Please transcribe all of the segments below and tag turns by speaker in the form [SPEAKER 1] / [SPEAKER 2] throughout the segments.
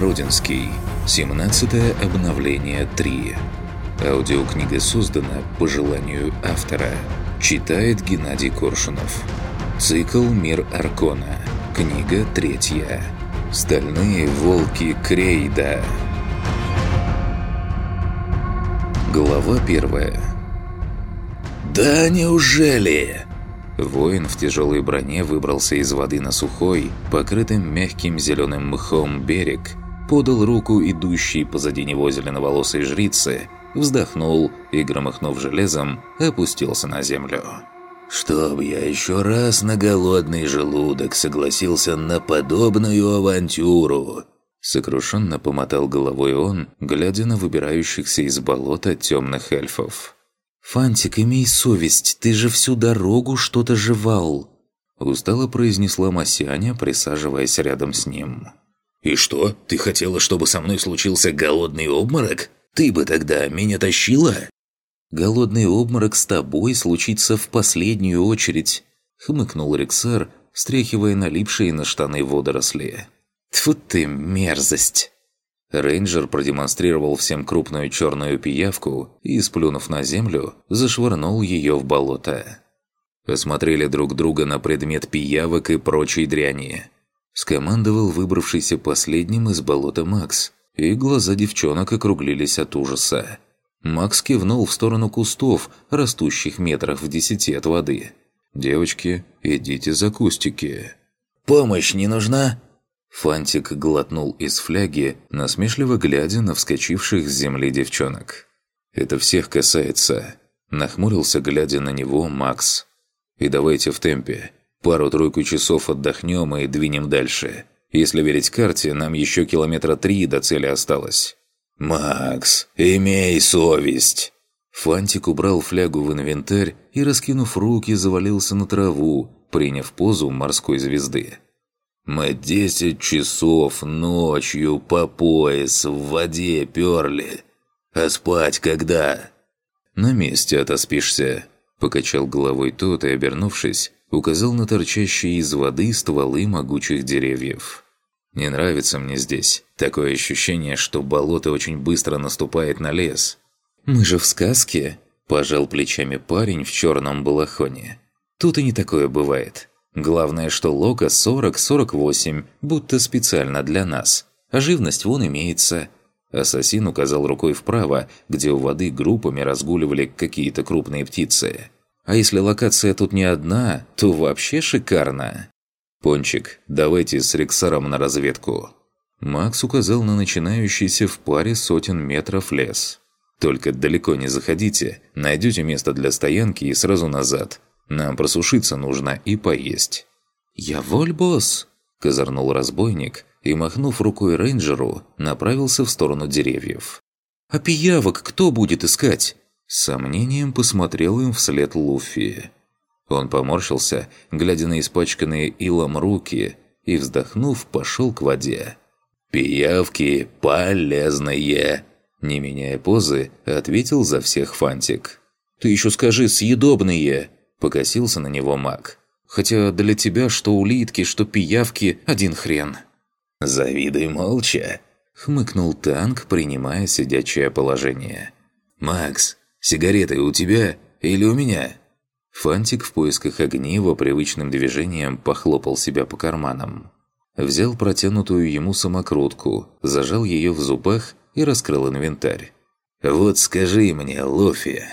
[SPEAKER 1] Родинский. 17 обновление 3. Аудиокнига создана по желанию автора. Читает Геннадий Коршунов. Цикл «Мир Аркона». Книга третья. «Стальные волки Крейда». Глава первая. «Да неужели?» Воин в тяжелой броне выбрался из воды на сухой, покрытым мягким зеленым мхом берег, подал руку идущей позади него зеленоволосой жрице, вздохнул и, громыхнув железом, опустился на землю. «Чтоб я еще раз на голодный желудок согласился на подобную авантюру!» Сокрушенно помотал головой он, глядя на выбирающихся из болота темных эльфов.
[SPEAKER 2] «Фантик, имей совесть, ты же всю дорогу что-то жевал!»
[SPEAKER 1] Устало произнесла Масяня, присаживаясь рядом с ним.
[SPEAKER 3] «И что, ты хотела, чтобы со мной случился голодный обморок? Ты бы тогда меня тащила?»
[SPEAKER 2] «Голодный обморок с тобой случится в последнюю очередь», — хмыкнул Рексар, стряхивая налипшие на штаны водоросли.
[SPEAKER 1] «Тьфу ты, мерзость!» Рейнджер продемонстрировал всем крупную черную пиявку и, сплюнув на землю, зашвырнул ее в болото. Посмотрели друг друга на предмет пиявок и прочей дряни. Скомандовал выбравшийся последним из болота Макс, и глаза девчонок округлились от ужаса. Макс кивнул в сторону кустов, растущих метрах в десяти от воды. «Девочки, идите за кустики».
[SPEAKER 3] «Помощь не нужна?»
[SPEAKER 1] Фантик глотнул из фляги, насмешливо глядя на вскочивших с земли девчонок. «Это всех касается», – нахмурился, глядя на него, Макс. «И давайте в темпе. Пару-тройку часов отдохнем и двинем дальше. Если верить карте, нам еще километра три до цели осталось».
[SPEAKER 3] «Макс, имей совесть!»
[SPEAKER 1] Фантик убрал флягу в инвентарь и, раскинув руки, завалился на траву, приняв позу морской звезды.
[SPEAKER 3] Мы десять часов ночью по пояс в воде перли. А спать когда?»
[SPEAKER 1] «На месте отоспишься», – покачал головой тот и, обернувшись, указал на торчащие из воды стволы могучих деревьев. «Не нравится мне здесь. Такое ощущение, что болото очень быстро наступает на лес».
[SPEAKER 2] «Мы же в сказке», – пожал плечами парень в черном балахоне. «Тут и не такое бывает. Главное, что лого 40-48, будто специально для нас. А живность вон имеется.
[SPEAKER 1] Ассасин указал рукой вправо, где у воды группами разгуливали какие-то крупные птицы.
[SPEAKER 2] А если локация тут не одна, то вообще шикарно.
[SPEAKER 1] «Пончик, давайте с Рексаром на разведку». Макс указал на начинающийся в паре сотен метров лес. «Только далеко не заходите, найдете место для стоянки и сразу назад. Нам просушиться нужно и поесть».
[SPEAKER 2] «Я воль, босс!» – козырнул разбойник и, махнув рукой рейнджеру, направился в сторону деревьев. «А пиявок кто будет искать?»
[SPEAKER 1] С сомнением посмотрел им вслед Луфи. Он поморщился, глядя на испачканные илом руки, и, вздохнув, пошел к воде.
[SPEAKER 3] «Пиявки полезные!»
[SPEAKER 1] Не меняя позы, ответил за всех Фантик.
[SPEAKER 2] «Ты еще скажи, съедобные!» Покосился на него маг. «Хотя для тебя что улитки, что пиявки – один хрен».
[SPEAKER 3] «Завидуй молча», –
[SPEAKER 1] хмыкнул танк, принимая сидячее положение.
[SPEAKER 3] «Макс, сигареты у тебя или у меня?»
[SPEAKER 1] Фантик в поисках огнива привычным движением похлопал себя по карманам. Взял протянутую ему самокрутку, зажал ее в зубах и раскрыл инвентарь.
[SPEAKER 3] «Вот скажи мне, Лофи,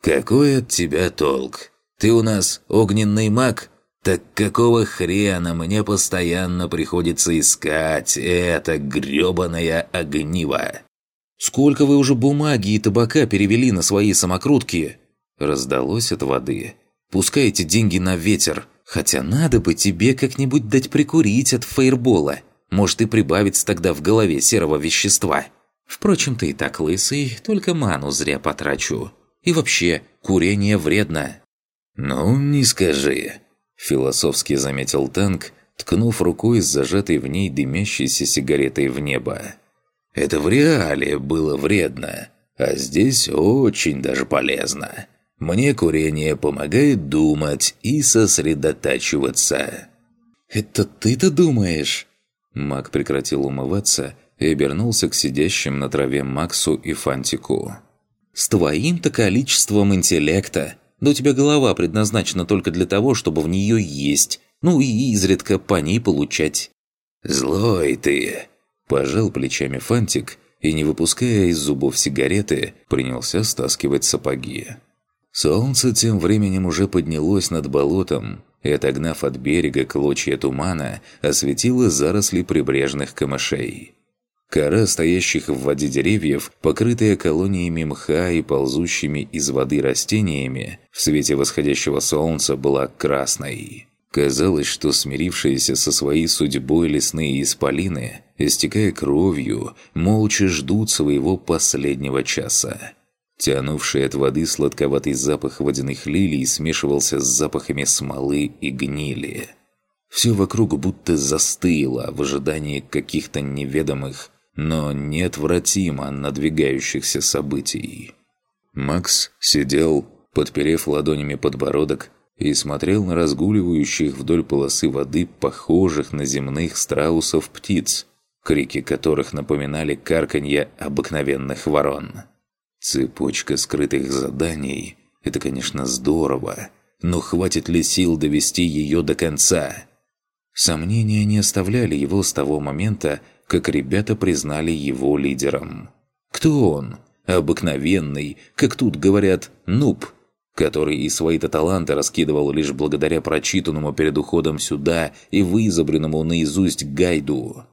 [SPEAKER 3] какой от тебя толк? Ты у нас огненный маг? Так какого хрена мне постоянно приходится искать это грёбаное огниво?»
[SPEAKER 2] «Сколько вы уже бумаги и табака перевели на свои самокрутки?» Раздалось от воды. «Пускайте деньги на ветер. Хотя надо бы тебе как-нибудь дать прикурить от фейербола. Может и прибавится тогда в голове серого вещества. Впрочем, ты и так лысый, только ману зря потрачу. И вообще, курение вредно».
[SPEAKER 3] «Ну, не скажи», – философски заметил танк, ткнув рукой с зажатой в ней дымящейся сигаретой в небо. «Это в реале было вредно, а здесь очень даже полезно. Мне курение помогает думать и сосредотачиваться».
[SPEAKER 2] «Это ты-то думаешь?»
[SPEAKER 1] Маг прекратил умываться и обернулся к сидящим на траве Максу и Фантику.
[SPEAKER 2] «С твоим-то количеством интеллекта! Да у тебя голова предназначена только для того, чтобы в нее есть, ну и изредка по ней получать».
[SPEAKER 1] «Злой ты!» – пожал плечами Фантик и, не выпуская из зубов сигареты, принялся стаскивать сапоги. Солнце тем временем уже поднялось над болотом и, отогнав от берега клочья тумана, осветило заросли прибрежных камышей. Кора стоящих в воде деревьев, покрытая колониями мха и ползущими из воды растениями, в свете восходящего солнца была красной. Казалось, что смирившиеся со своей судьбой лесные исполины, истекая кровью, молча ждут своего последнего часа. Тянувший от воды сладковатый запах водяных лилий смешивался с запахами смолы и гнили. Все вокруг будто застыло в ожидании каких-то неведомых, но неотвратимо надвигающихся событий. Макс сидел, подперев ладонями подбородок, и смотрел на разгуливающих вдоль полосы воды похожих на земных страусов птиц, крики которых напоминали карканье обыкновенных ворон. Цепочка скрытых заданий – это, конечно, здорово, но хватит ли сил довести ее до конца? Сомнения не оставляли его с того момента, как ребята признали его лидером. Кто он? Обыкновенный, как тут говорят, нуб, который и свои-то таланты раскидывал лишь благодаря прочитанному перед уходом сюда и вызабренному наизусть гайду.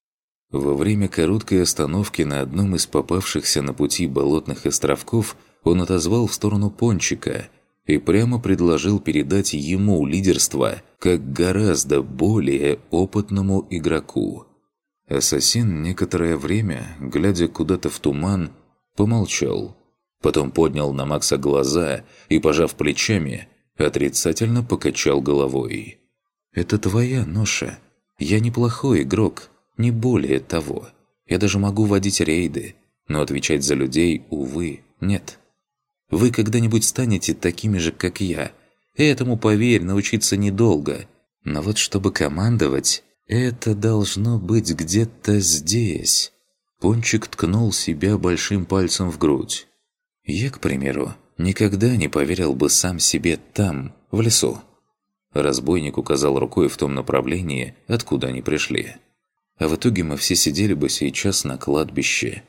[SPEAKER 1] Во время короткой остановки на одном из попавшихся на пути болотных островков он отозвал в сторону Пончика и прямо предложил передать ему лидерство как гораздо более опытному игроку. Ассасин некоторое время, глядя куда-то в туман, помолчал. Потом поднял на Макса глаза и, пожав плечами, отрицательно покачал головой. «Это твоя ноша. Я неплохой игрок». Не более того. Я даже могу водить рейды, но отвечать за людей, увы, нет. Вы когда-нибудь станете такими же, как я. Этому, поверь, научиться недолго. Но вот чтобы командовать, это должно быть где-то здесь. Пончик ткнул себя большим пальцем в грудь. Я, к примеру, никогда не поверил бы сам себе там, в лесу. Разбойник указал рукой в том направлении, откуда они пришли. А в итоге мы все сидели бы сейчас на кладбище.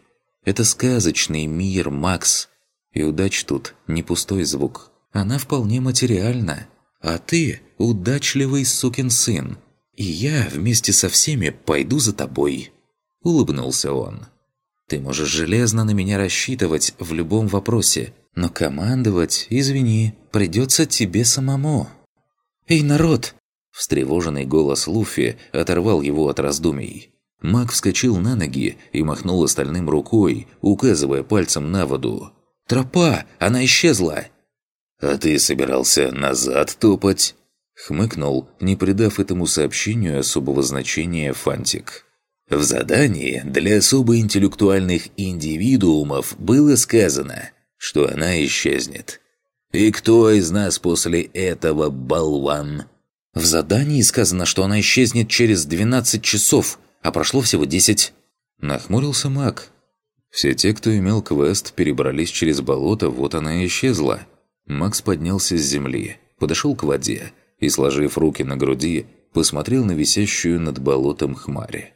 [SPEAKER 1] Это сказочный мир, Макс. И удача тут не пустой звук. Она вполне материальна. А ты удачливый сукин сын. И я вместе со всеми пойду за тобой. Улыбнулся он. Ты можешь железно на меня рассчитывать в любом вопросе, но командовать, извини, придется тебе самому. «Эй, народ!» Встревоженный голос Луфи оторвал его от раздумий. Маг вскочил на ноги и махнул остальным рукой, указывая пальцем на воду. «Тропа! Она исчезла!» «А ты собирался назад топать?» Хмыкнул, не придав этому сообщению особого значения Фантик. В задании для особо интеллектуальных индивидуумов было сказано, что она исчезнет. И кто из нас после этого болван? В задании сказано, что она исчезнет через 12 часов, а прошло всего 10. Нахмурился маг. Все те, кто имел квест, перебрались через болото, вот она и исчезла. Макс поднялся с земли, подошел к воде и, сложив руки на груди, посмотрел на висящую над болотом хмарь.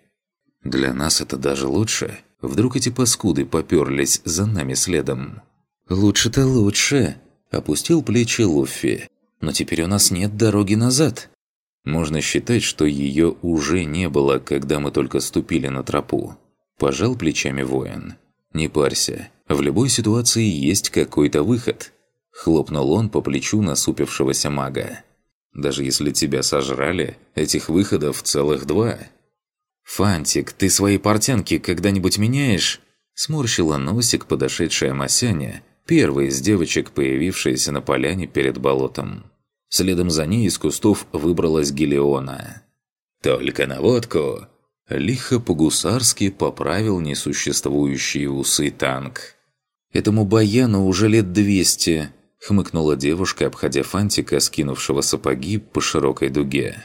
[SPEAKER 1] «Для нас это даже лучше. Вдруг эти паскуды поперлись за нами следом?» «Лучше-то лучше», – опустил плечи Луффи. «Но теперь у нас нет дороги назад». Можно считать, что ее уже не было, когда мы только ступили на тропу. Пожал плечами воин. «Не парься. В любой ситуации есть какой-то выход». Хлопнул он по плечу насупившегося мага. «Даже если тебя сожрали, этих выходов целых два». «Фантик, ты свои портянки когда-нибудь меняешь?» Сморщила носик подошедшая Масяня, первая из девочек, появившаяся на поляне перед болотом. Следом за ней из кустов выбралась Гелиона. «Только на водку!» Лихо по-гусарски поправил несуществующие усы танк. «Этому баяну уже лет двести», — хмыкнула девушка, обходя фантика, скинувшего сапоги по широкой дуге.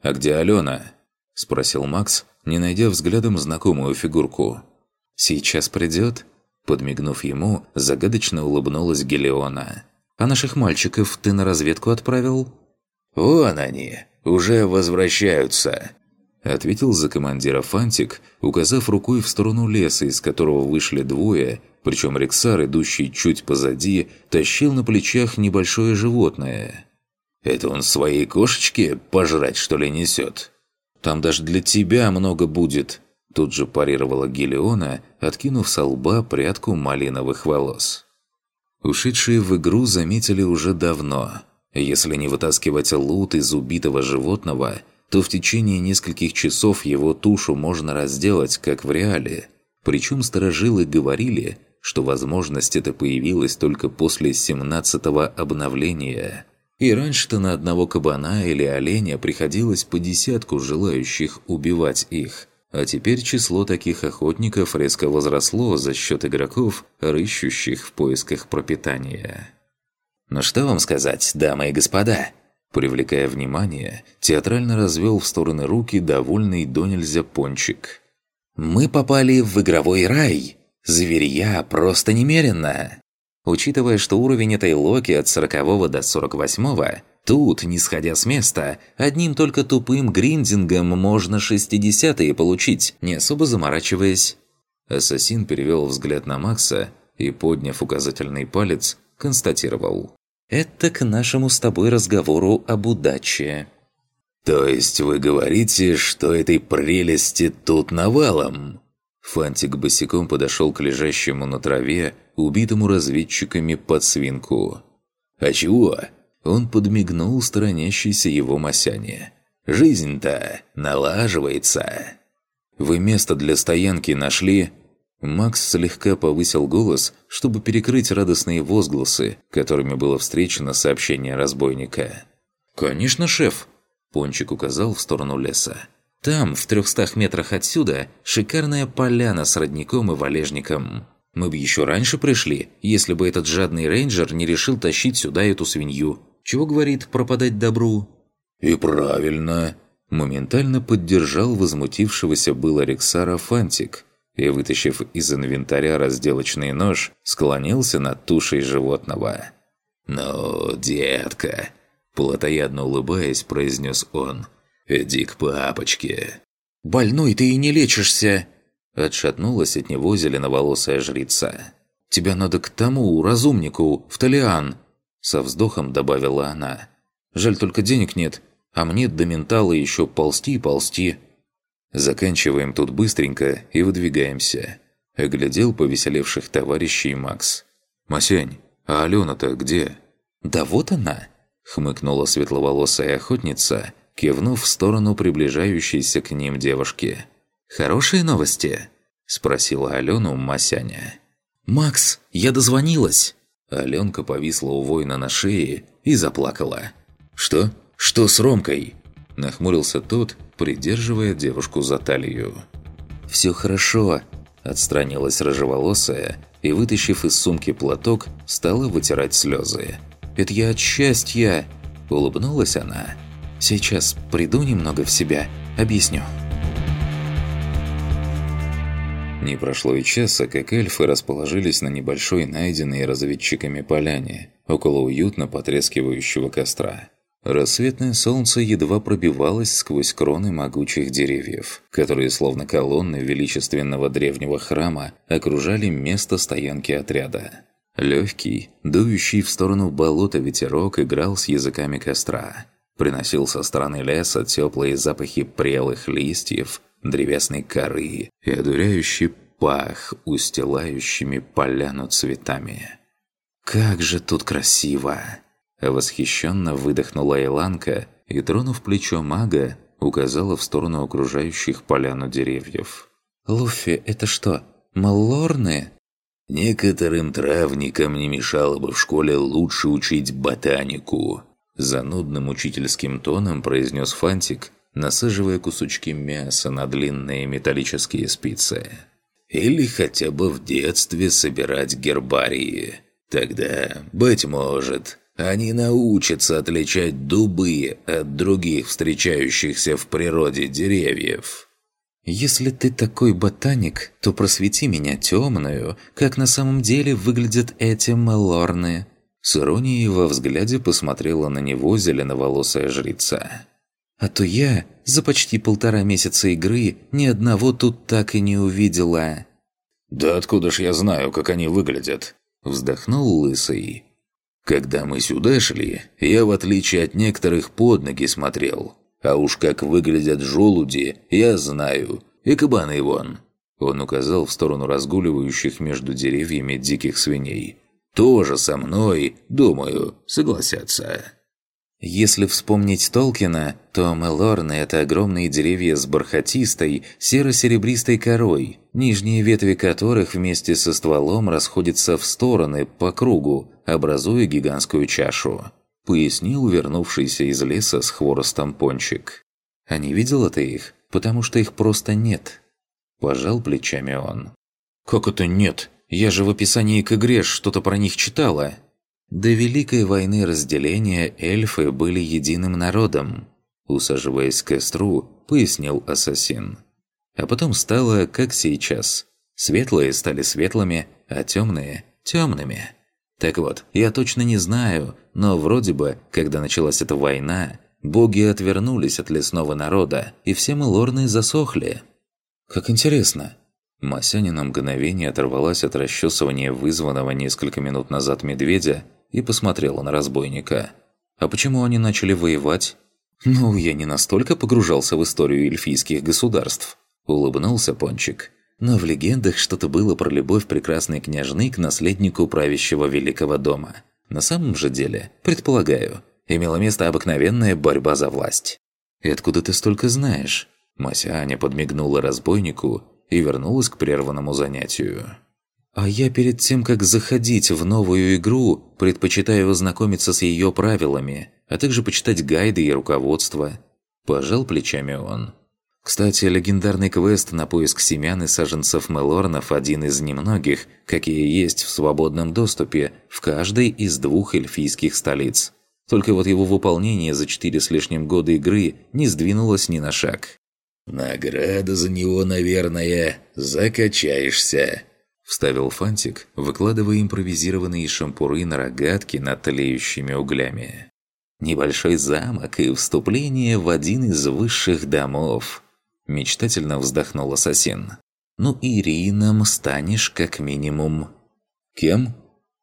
[SPEAKER 1] «А где Алена?» — спросил Макс, не найдя взглядом знакомую фигурку.
[SPEAKER 2] «Сейчас придет?» Подмигнув ему, загадочно улыбнулась Гелиона. «А наших мальчиков ты на разведку отправил?»
[SPEAKER 3] «Вон они, уже возвращаются», —
[SPEAKER 1] ответил за командира Фантик, указав рукой в сторону леса, из которого вышли двое, причем Рексар, идущий чуть позади, тащил на плечах небольшое животное.
[SPEAKER 3] «Это он своей кошечке пожрать, что ли, несет?»
[SPEAKER 1] «Там даже для тебя много будет», — тут же парировала Гелиона, откинув со лба прядку малиновых волос. Ушедшие в игру заметили уже давно. Если не вытаскивать лут из убитого животного, то в течение нескольких часов его тушу можно разделать, как в реале. Причем сторожилы говорили, что возможность эта появилась только после 17-го обновления. И раньше-то на одного кабана или оленя приходилось по десятку желающих убивать их. А теперь число таких охотников резко возросло за счет игроков, рыщущих в поисках пропитания.
[SPEAKER 2] «Ну что вам сказать, дамы и господа?»
[SPEAKER 1] Привлекая внимание, театрально развел в стороны руки довольный до нельзя пончик.
[SPEAKER 2] «Мы попали в игровой рай!» Зверья просто немерено. Учитывая, что уровень этой Локи от 40 до 48 тут, не сходя с места, одним только тупым гриндингом можно 60-е получить, не особо заморачиваясь.
[SPEAKER 1] Ассасин перевел взгляд на Макса и, подняв указательный палец, констатировал.
[SPEAKER 2] «Это к нашему с тобой разговору об удаче».
[SPEAKER 3] «То есть вы говорите, что этой прелести тут навалом?»
[SPEAKER 1] Фантик босиком подошел к лежащему на траве, убитому разведчиками под свинку.
[SPEAKER 3] «А чего?»
[SPEAKER 1] Он подмигнул сторонящейся его Масяне.
[SPEAKER 3] «Жизнь-то налаживается!»
[SPEAKER 1] «Вы место для стоянки нашли?» Макс слегка повысил голос, чтобы перекрыть радостные возгласы, которыми было встречено сообщение разбойника.
[SPEAKER 2] «Конечно, шеф!» Пончик указал в сторону леса. Там, в трехстах метрах отсюда, шикарная поляна с родником и валежником. Мы бы еще раньше пришли, если бы этот жадный рейнджер не решил тащить сюда эту свинью. Чего говорит пропадать добру?
[SPEAKER 3] «И правильно!»
[SPEAKER 1] Моментально поддержал возмутившегося было Рексара Фантик и, вытащив из инвентаря разделочный нож, склонился над тушей животного.
[SPEAKER 3] «Ну, детка!» Платоядно улыбаясь, произнес он – «Иди к папочке».
[SPEAKER 2] «Больной ты и не лечишься!»
[SPEAKER 1] Отшатнулась от него зеленоволосая жрица.
[SPEAKER 2] «Тебя надо к тому, разумнику, в Талиан!»
[SPEAKER 1] Со вздохом добавила она.
[SPEAKER 2] «Жаль, только денег нет, а мне до ментала еще ползти и ползти».
[SPEAKER 1] «Заканчиваем тут быстренько и выдвигаемся», — оглядел повеселевших товарищей Макс. «Масянь, а Алена-то где?»
[SPEAKER 2] «Да вот она!»
[SPEAKER 1] — хмыкнула светловолосая охотница — кивнув в сторону приближающейся к ним девушки.
[SPEAKER 2] «Хорошие новости?» – спросила Алену Масяня. «Макс, я дозвонилась!»
[SPEAKER 1] Аленка повисла у воина на шее и заплакала.
[SPEAKER 2] «Что? Что с Ромкой?»
[SPEAKER 1] – нахмурился тот, придерживая девушку за талию.
[SPEAKER 2] «Все хорошо», – отстранилась рыжеволосая и, вытащив из сумки платок, стала вытирать слезы. «Это я от счастья!» – улыбнулась она Сейчас приду немного в себя, объясню».
[SPEAKER 1] Не прошло и часа, как эльфы расположились на небольшой найденной разведчиками поляне, около уютно потрескивающего костра. Рассветное солнце едва пробивалось сквозь кроны могучих деревьев, которые, словно колонны величественного древнего храма, окружали место стоянки отряда. Легкий, дующий в сторону болота ветерок играл с языками костра, приносил со стороны леса теплые запахи прелых листьев, древесной коры и одуряющий пах устилающими поляну цветами.
[SPEAKER 2] «Как же тут красиво!»
[SPEAKER 1] Восхищенно выдохнула Иланка и, тронув плечо мага, указала в сторону окружающих поляну деревьев.
[SPEAKER 2] «Луффи, это что, малорны?»
[SPEAKER 3] «Некоторым травникам не мешало бы в школе лучше учить ботанику»,
[SPEAKER 1] Занудным учительским тоном произнес Фантик, насаживая кусочки мяса на длинные металлические спицы.
[SPEAKER 3] «Или хотя бы в детстве собирать гербарии. Тогда, быть может, они научатся отличать дубы от других встречающихся в природе деревьев».
[SPEAKER 2] «Если ты такой ботаник, то просвети меня темную, как на самом деле выглядят эти мелорны».
[SPEAKER 1] С иронией во взгляде посмотрела на него зеленоволосая жрица.
[SPEAKER 2] «А то я за почти полтора месяца игры ни одного тут так и не увидела».
[SPEAKER 3] «Да откуда ж я знаю, как они выглядят?»
[SPEAKER 1] Вздохнул Лысый. «Когда мы сюда шли, я, в отличие от некоторых, под ноги смотрел. А уж как выглядят желуди, я знаю. И кабаны вон». Он указал в сторону разгуливающих между деревьями диких свиней. «Тоже со мной, думаю, согласятся».
[SPEAKER 2] Если вспомнить Толкина, то Мелорны – это огромные деревья с бархатистой, серо-серебристой корой, нижние ветви которых вместе со стволом расходятся в стороны по кругу, образуя гигантскую чашу пояснил вернувшийся из леса с хворостом пончик. «А не видел ты их? Потому что их просто нет». Пожал плечами он. «Как это нет? Я же в описании к игре что-то про них читала». До Великой войны разделения эльфы были единым народом. Усаживаясь к костру, пояснил ассасин. А потом стало, как сейчас. Светлые стали светлыми, а темные – темными. Так вот, я точно не знаю, но вроде бы, когда началась эта война, боги отвернулись от лесного народа, и все мы лорны засохли. Как интересно. Масяня мгновение оторвалась от расчесывания вызванного несколько минут назад медведя и посмотрела на разбойника. А почему они начали воевать? Ну, я не настолько погружался в историю эльфийских государств. Улыбнулся Пончик. Но в легендах что-то было про любовь прекрасной княжны к наследнику правящего великого дома. На самом же деле, предполагаю, имела место обыкновенная борьба за власть. «И откуда ты столько знаешь?» Мася Аня подмигнула разбойнику и вернулась к прерванному занятию. «А я перед тем, как заходить в новую игру, предпочитаю ознакомиться с ее правилами, а также почитать гайды и руководство». Пожал плечами он. Кстати, легендарный квест на поиск семян и саженцев Мелорнов один из немногих, какие есть в свободном доступе в каждой из двух эльфийских столиц. Только вот его выполнение за четыре с лишним года игры не сдвинулось ни на шаг.
[SPEAKER 3] «Награда за него, наверное, закачаешься», – вставил Фантик, выкладывая импровизированные шампуры на рогатки над тлеющими углями.
[SPEAKER 2] «Небольшой замок и вступление в один из высших домов», Мечтательно вздохнул ассасин. «Ну и Рином станешь как минимум».
[SPEAKER 1] «Кем?»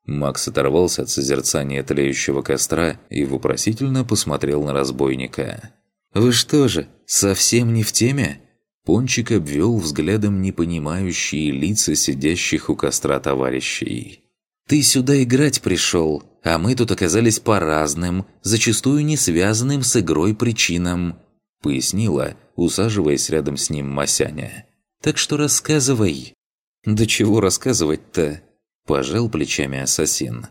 [SPEAKER 1] Макс оторвался от созерцания тлеющего костра и вопросительно посмотрел на разбойника.
[SPEAKER 2] «Вы что же, совсем не в теме?» Пончик обвел взглядом непонимающие лица сидящих у костра товарищей. «Ты сюда играть пришел, а мы тут оказались по разным, зачастую не связанным с игрой причинам», пояснила, усаживаясь рядом с ним Масяня. «Так что рассказывай». «Да чего рассказывать-то?» – пожал плечами ассасин.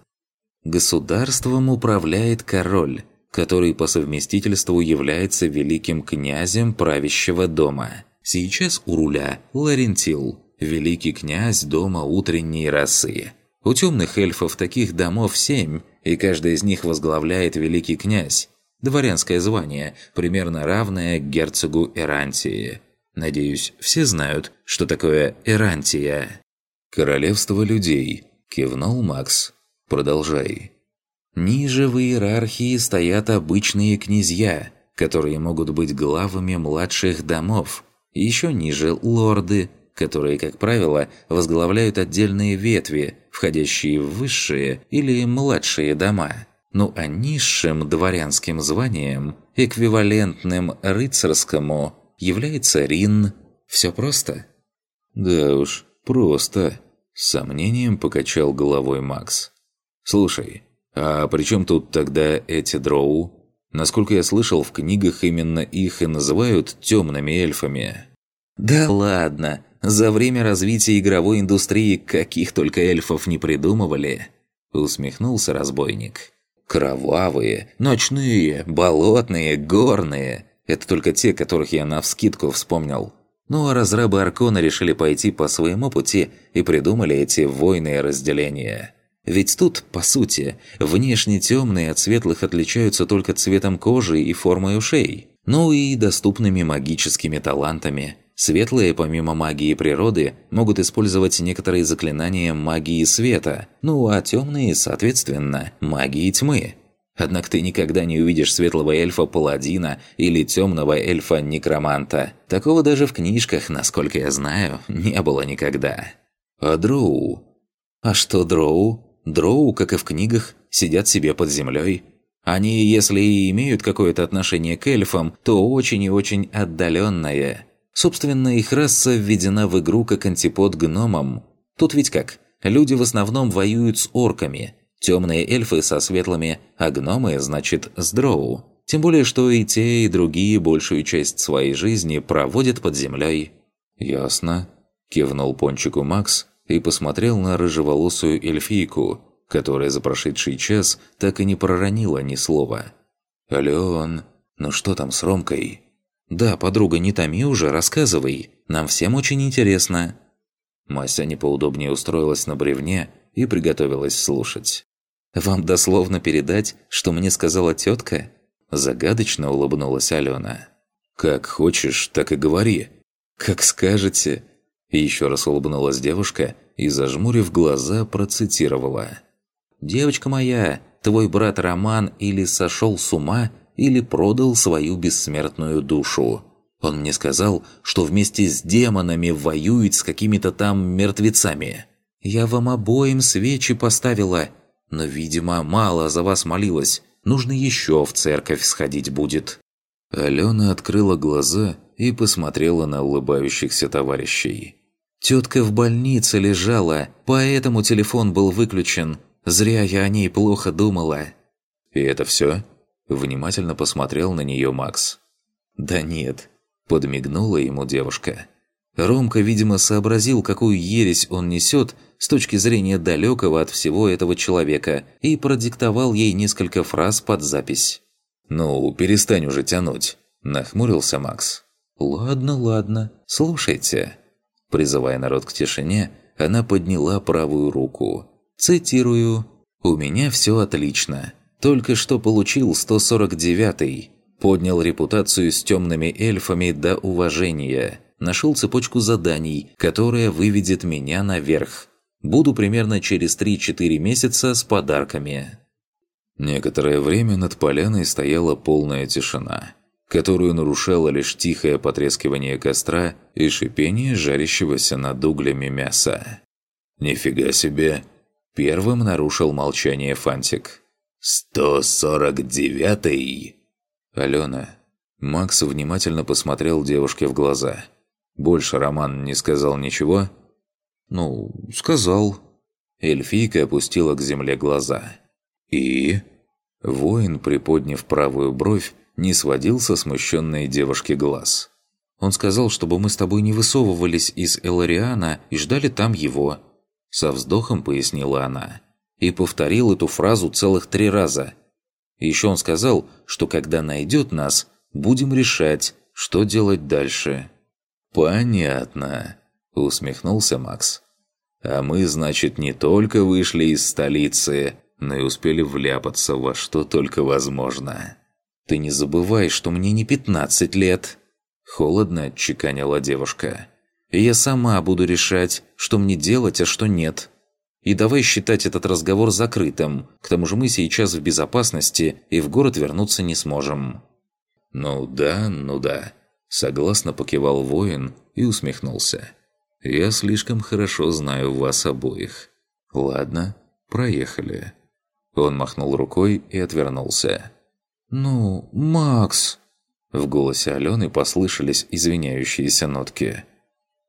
[SPEAKER 2] «Государством управляет король, который по совместительству является великим князем правящего дома. Сейчас у руля Ларентил, великий князь дома утренней расы. У темных эльфов таких домов семь, и каждый из них возглавляет великий князь, Дворянское звание, примерно равное герцогу Эрантии. Надеюсь, все знают, что такое Эрантия.
[SPEAKER 1] «Королевство людей», – кивнул Макс. «Продолжай».
[SPEAKER 2] Ниже в иерархии стоят обычные князья, которые могут быть главами младших домов. Еще ниже – лорды, которые, как правило, возглавляют отдельные ветви, входящие в высшие или младшие дома. Ну а низшим дворянским званием, эквивалентным рыцарскому, является Рин. Все просто?
[SPEAKER 1] Да уж, просто. С сомнением покачал головой Макс. Слушай, а при чем тут тогда эти дроу? Насколько я слышал, в книгах именно их и называют темными эльфами.
[SPEAKER 2] Да ладно, за время развития игровой индустрии каких только эльфов не придумывали. Усмехнулся разбойник. Кровавые, ночные, болотные, горные. Это только те, которых я навскидку вспомнил. Ну а разрабы Аркона решили пойти по своему пути и придумали эти войны и разделения. Ведь тут, по сути, внешне темные от светлых отличаются только цветом кожи и формой ушей. Ну и доступными магическими талантами. Светлые, помимо магии природы, могут использовать некоторые заклинания магии света, ну а темные, соответственно, магии тьмы. Однако ты никогда не увидишь светлого эльфа-паладина или темного эльфа-некроманта. Такого даже в книжках, насколько я знаю, не было никогда. А дроу? А что дроу? Дроу, как и в книгах, сидят себе под землей. Они, если и имеют какое-то отношение к эльфам, то очень и очень отдаленное – Собственно, их раса введена в игру как антипод гномам. Тут ведь как? Люди в основном воюют с орками. Темные эльфы со светлыми, а гномы, значит, с дроу. Тем более, что и те, и другие большую часть своей жизни проводят под землей. «Ясно», – кивнул пончику Макс и посмотрел на рыжеволосую эльфийку, которая за прошедший час так и не проронила ни слова. «Алён, ну что там с Ромкой?» «Да, подруга, не томи уже, рассказывай. Нам всем очень интересно». Мася не поудобнее устроилась на бревне и приготовилась слушать. «Вам дословно передать, что мне сказала тетка?» Загадочно улыбнулась Алена. «Как хочешь, так и говори. Как скажете». Еще раз улыбнулась девушка и, зажмурив глаза, процитировала. «Девочка моя, твой брат Роман или сошел с ума, или продал свою бессмертную душу. Он мне сказал, что вместе с демонами воюет с какими-то там мертвецами. Я вам обоим свечи поставила, но, видимо, мало за вас молилась. Нужно еще в церковь сходить будет». Алена открыла глаза и посмотрела на улыбающихся товарищей. «Тетка в больнице лежала, поэтому телефон был выключен. Зря я о ней плохо думала». «И это все?» Внимательно посмотрел на нее Макс. «Да нет», – подмигнула ему девушка. Ромка, видимо, сообразил, какую ересь он несет с точки зрения далекого от всего этого человека, и продиктовал ей несколько фраз под запись. «Ну, перестань уже тянуть», – нахмурился Макс. «Ладно, ладно, слушайте». Призывая народ к тишине, она подняла правую руку. Цитирую. «У меня все отлично. Только что получил 149-й. Поднял репутацию с темными эльфами до уважения. Нашел цепочку заданий, которая выведет меня наверх. Буду примерно через 3-4 месяца с подарками. Некоторое время над поляной стояла полная тишина, которую нарушало лишь тихое потрескивание костра и шипение жарящегося над углями мяса. «Нифига себе!» Первым нарушил молчание Фантик. «Сто сорок девятый?» «Алена». Макс внимательно посмотрел девушке в глаза. «Больше Роман не сказал ничего?» «Ну, сказал». Эльфийка опустила к земле глаза. «И?» Воин, приподняв правую бровь, не сводил со смущенной девушки глаз. «Он сказал, чтобы мы с тобой не высовывались из Элариана и ждали там его». Со вздохом пояснила она и повторил эту фразу целых три раза. Еще он сказал, что когда найдет нас, будем решать, что делать дальше. «Понятно», – усмехнулся Макс. «А мы, значит, не только вышли из столицы, но и успели вляпаться во что только возможно». «Ты не забывай, что мне не пятнадцать лет!» Холодно отчеканила девушка. «Я сама буду решать, что мне делать, а что нет. И давай считать этот разговор закрытым. К тому же мы сейчас в безопасности и в город вернуться не сможем». «Ну да, ну да», – согласно покивал воин и усмехнулся. «Я слишком хорошо знаю вас обоих. Ладно, проехали». Он махнул рукой и отвернулся. «Ну, Макс!» В голосе Алены послышались извиняющиеся нотки.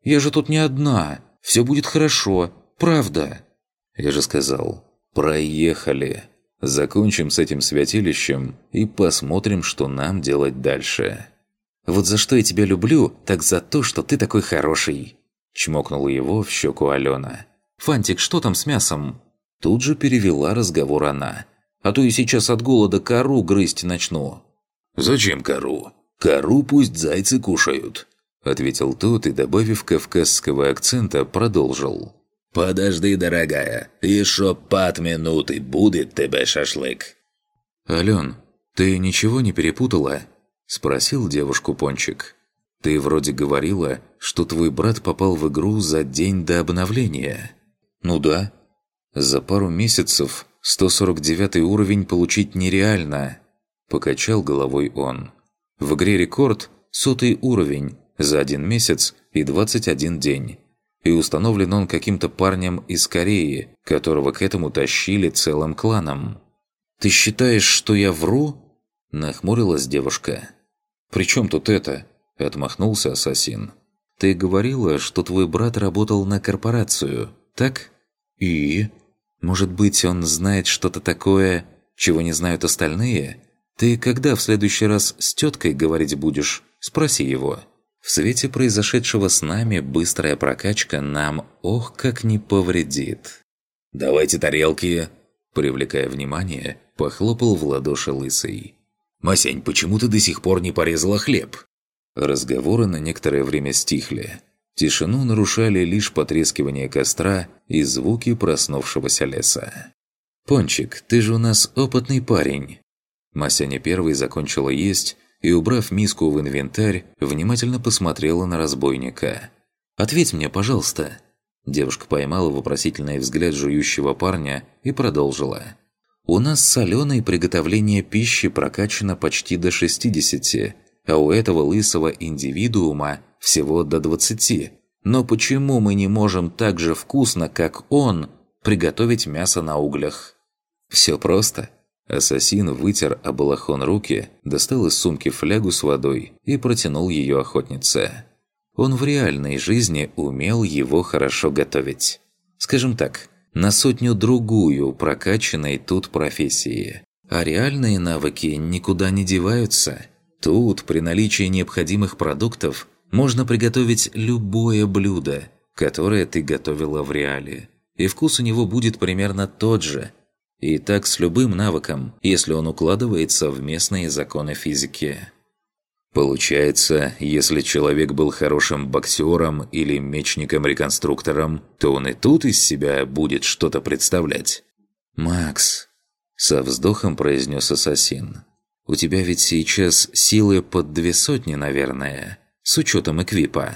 [SPEAKER 2] «Я же тут не одна. Все будет хорошо. Правда!» Я же сказал, проехали. Закончим с этим святилищем и посмотрим, что нам делать дальше. Вот за что я тебя люблю, так за то, что ты такой хороший. Чмокнула его в щеку Алена. «Фантик, что там с мясом?» Тут же перевела разговор она. «А то и сейчас от голода кору грызть начну».
[SPEAKER 3] «Зачем кору? Кору пусть зайцы кушают», – ответил тот и, добавив кавказского акцента, продолжил. «Подожди, дорогая, еще пять минут и будет тебе шашлык».
[SPEAKER 2] «Ален, ты ничего не перепутала?» – спросил девушку Пончик. Ты вроде говорила, что твой брат попал в игру за день до обновления. Ну да. За пару месяцев 149 уровень получить нереально. Покачал головой он. В игре рекорд – сотый уровень за один месяц и 21 день. И установлен он каким-то парнем из Кореи, которого к этому тащили целым кланом. «Ты считаешь, что я вру?» – нахмурилась девушка. «При чем тут это?» – отмахнулся ассасин. «Ты говорила, что твой брат работал на корпорацию, так? И? Может быть, он знает что-то такое, чего не знают остальные? Ты когда в следующий раз с теткой говорить будешь? Спроси его». В свете произошедшего с нами быстрая прокачка нам ох как не повредит.
[SPEAKER 3] «Давайте тарелки!»
[SPEAKER 2] Привлекая внимание, похлопал в ладоши лысый.
[SPEAKER 3] «Масянь, почему ты до сих пор не порезала хлеб?»
[SPEAKER 2] Разговоры на некоторое время стихли. Тишину нарушали лишь потрескивание костра и звуки проснувшегося леса. «Пончик, ты же у нас опытный парень!» Масяня первой закончила есть и, убрав миску в инвентарь, внимательно посмотрела на разбойника. «Ответь мне, пожалуйста!» Девушка поймала вопросительный взгляд жующего парня и продолжила. «У нас соленое приготовление пищи прокачано почти до 60, а у этого лысого индивидуума всего до 20. Но почему мы не можем так же вкусно, как он, приготовить мясо на углях?» «Все просто», Ассасин вытер об балахон руки, достал из сумки флягу с водой и протянул ее охотнице. Он в реальной жизни умел его хорошо готовить. Скажем так, на сотню-другую прокачанной тут профессии. А реальные навыки никуда не деваются. Тут, при наличии необходимых продуктов, можно приготовить любое блюдо, которое ты готовила в реале. И вкус у него будет примерно тот же – и так с любым навыком, если он укладывается в местные законы физики.
[SPEAKER 3] Получается, если человек был хорошим боксером или мечником-реконструктором, то он и тут из себя будет что-то представлять.
[SPEAKER 2] «Макс», — со вздохом произнес ассасин, — «у тебя ведь сейчас силы под две сотни, наверное, с учетом эквипа».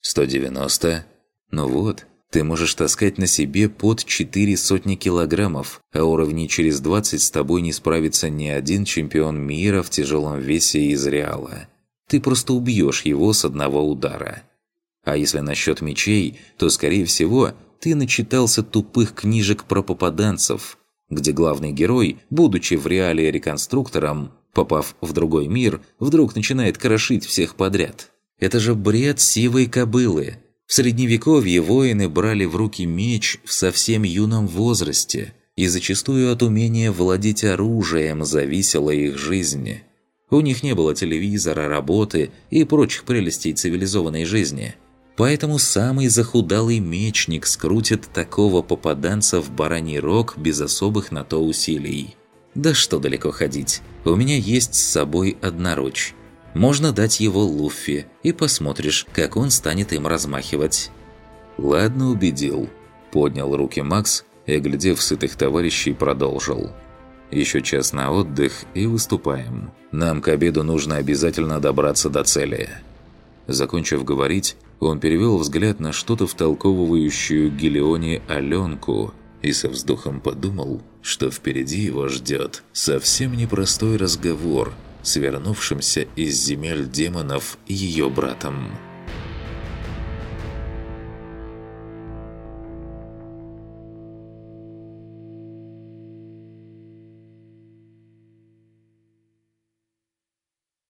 [SPEAKER 3] «Сто девяносто?»
[SPEAKER 2] «Ну вот, ты можешь таскать на себе под четыре сотни килограммов, а уровней через 20 с тобой не справится ни один чемпион мира в тяжелом весе из Реала. Ты просто убьешь его с одного удара. А если насчет мечей, то, скорее всего, ты начитался тупых книжек про попаданцев, где главный герой, будучи в Реале реконструктором, попав в другой мир, вдруг начинает крошить всех подряд. Это же бред сивой кобылы. В Средневековье воины брали в руки меч в совсем юном возрасте, и зачастую от умения владеть оружием зависела их жизнь. У них не было телевизора, работы и прочих прелестей цивилизованной жизни. Поэтому самый захудалый мечник скрутит такого попаданца в бараний рог без особых на то усилий. Да что далеко ходить, у меня есть с собой одноручь. Можно дать его Луффи, и посмотришь, как он станет им размахивать».
[SPEAKER 3] «Ладно, убедил». Поднял руки Макс и, глядев сытых товарищей, продолжил. «Еще час на отдых и выступаем. Нам к обеду нужно обязательно добраться до цели». Закончив говорить, он перевел взгляд на что-то втолковывающую Гелионе Аленку и со вздохом подумал, что впереди его ждет совсем непростой разговор – свернувшимся из земель демонов ее братом.